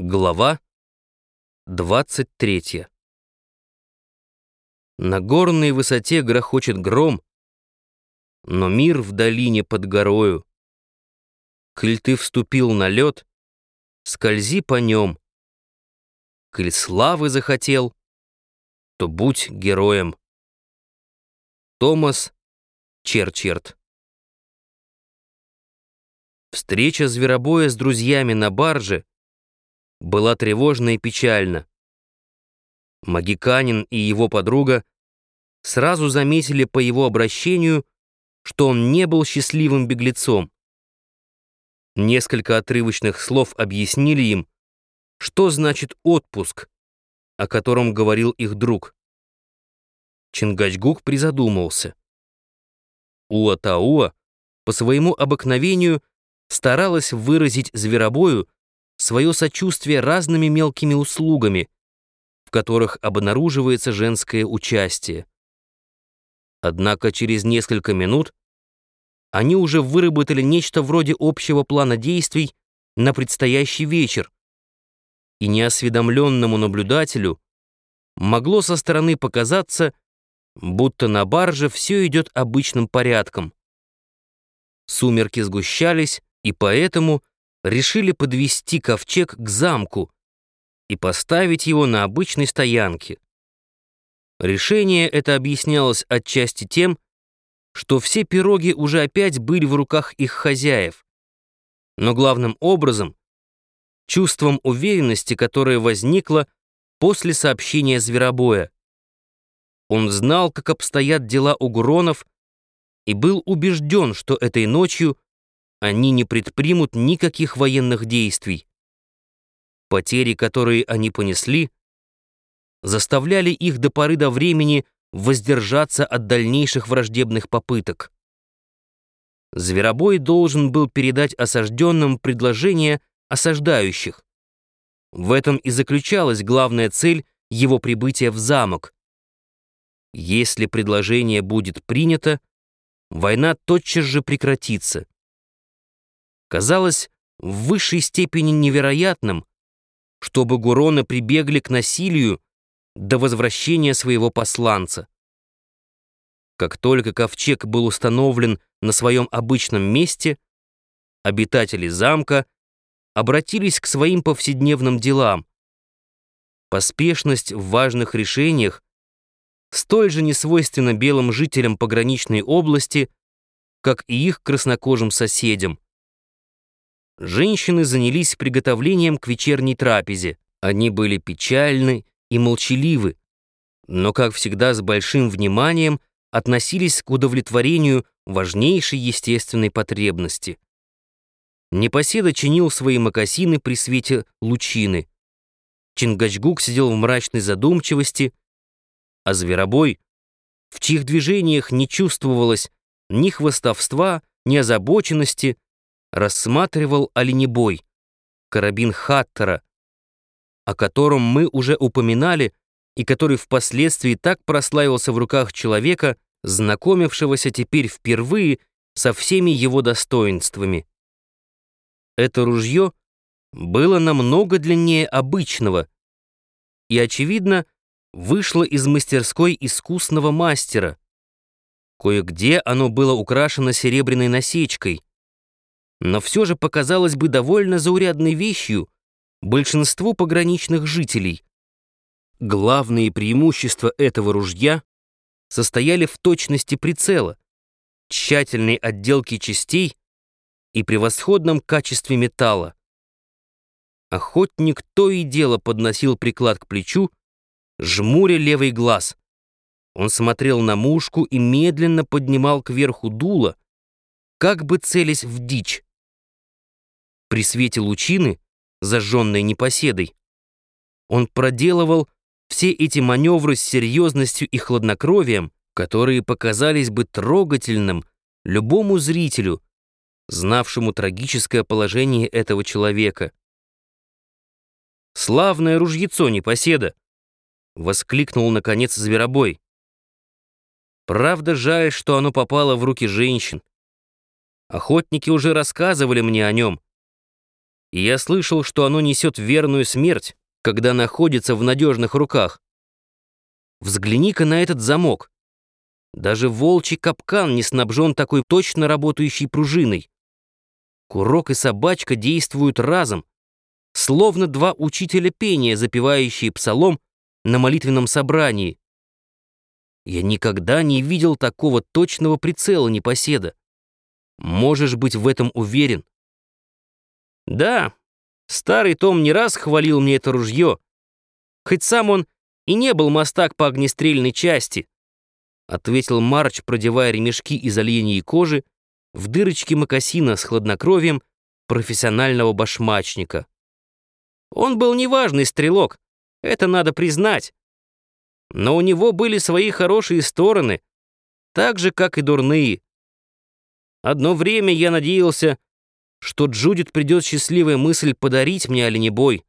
Глава 23 На горной высоте грохочет гром, Но мир в долине под горою. Коль ты вступил на лед, скользи по нем. Коль славы захотел, то будь героем. Томас Черчерт Встреча зверобоя с друзьями на барже была тревожна и печальна. Магиканин и его подруга сразу заметили по его обращению, что он не был счастливым беглецом. Несколько отрывочных слов объяснили им, что значит отпуск, о котором говорил их друг. Чингачгук призадумался. Уатауа по своему обыкновению старалась выразить зверобою свое сочувствие разными мелкими услугами, в которых обнаруживается женское участие. Однако через несколько минут они уже выработали нечто вроде общего плана действий на предстоящий вечер, и неосведомленному наблюдателю могло со стороны показаться, будто на барже все идет обычным порядком. Сумерки сгущались, и поэтому решили подвести ковчег к замку и поставить его на обычной стоянке. Решение это объяснялось отчасти тем, что все пироги уже опять были в руках их хозяев, но главным образом чувством уверенности, которое возникло после сообщения зверобоя. Он знал, как обстоят дела у Гуронов, и был убежден, что этой ночью они не предпримут никаких военных действий. Потери, которые они понесли, заставляли их до поры до времени воздержаться от дальнейших враждебных попыток. Зверобой должен был передать осажденным предложение осаждающих. В этом и заключалась главная цель его прибытия в замок. Если предложение будет принято, война тотчас же прекратится казалось в высшей степени невероятным, чтобы Гуроны прибегли к насилию до возвращения своего посланца. Как только ковчег был установлен на своем обычном месте, обитатели замка обратились к своим повседневным делам. Поспешность в важных решениях столь же несвойственна белым жителям пограничной области, как и их краснокожим соседям женщины занялись приготовлением к вечерней трапезе. Они были печальны и молчаливы, но, как всегда, с большим вниманием относились к удовлетворению важнейшей естественной потребности. Непоседа чинил свои мокасины при свете лучины. Чингачгук сидел в мрачной задумчивости, а Зверобой, в чьих движениях не чувствовалось ни хвостовства, ни озабоченности, рассматривал оленебой, карабин Хаттера, о котором мы уже упоминали и который впоследствии так прославился в руках человека, знакомившегося теперь впервые со всеми его достоинствами. Это ружье было намного длиннее обычного и, очевидно, вышло из мастерской искусного мастера. Кое-где оно было украшено серебряной насечкой — но все же показалось бы довольно заурядной вещью большинству пограничных жителей. Главные преимущества этого ружья состояли в точности прицела, тщательной отделке частей и превосходном качестве металла. Охотник то и дело подносил приклад к плечу, жмуря левый глаз. Он смотрел на мушку и медленно поднимал кверху дуло, как бы целясь в дичь. При свете лучины, зажженной непоседой, он проделывал все эти маневры с серьезностью и хладнокровием, которые показались бы трогательным любому зрителю, знавшему трагическое положение этого человека. «Славное ружьецо непоседа!» — воскликнул, наконец, Зверобой. «Правда, жаль, что оно попало в руки женщин. Охотники уже рассказывали мне о нем. И я слышал, что оно несет верную смерть, когда находится в надежных руках. Взгляни-ка на этот замок. Даже волчий капкан не снабжен такой точно работающей пружиной. Курок и собачка действуют разом, словно два учителя пения, запевающие псалом на молитвенном собрании. Я никогда не видел такого точного прицела непоседа. Можешь быть в этом уверен. Да, старый Том не раз хвалил мне это ружье, хоть сам он и не был мастак по огнестрельной части, ответил Марч, продевая ремешки из оленьей кожи в дырочки мокасина с хладнокровием профессионального башмачника. Он был неважный стрелок, это надо признать. Но у него были свои хорошие стороны, так же, как и дурные. Одно время я надеялся, что Джудит придет счастливая мысль подарить мне оленебой.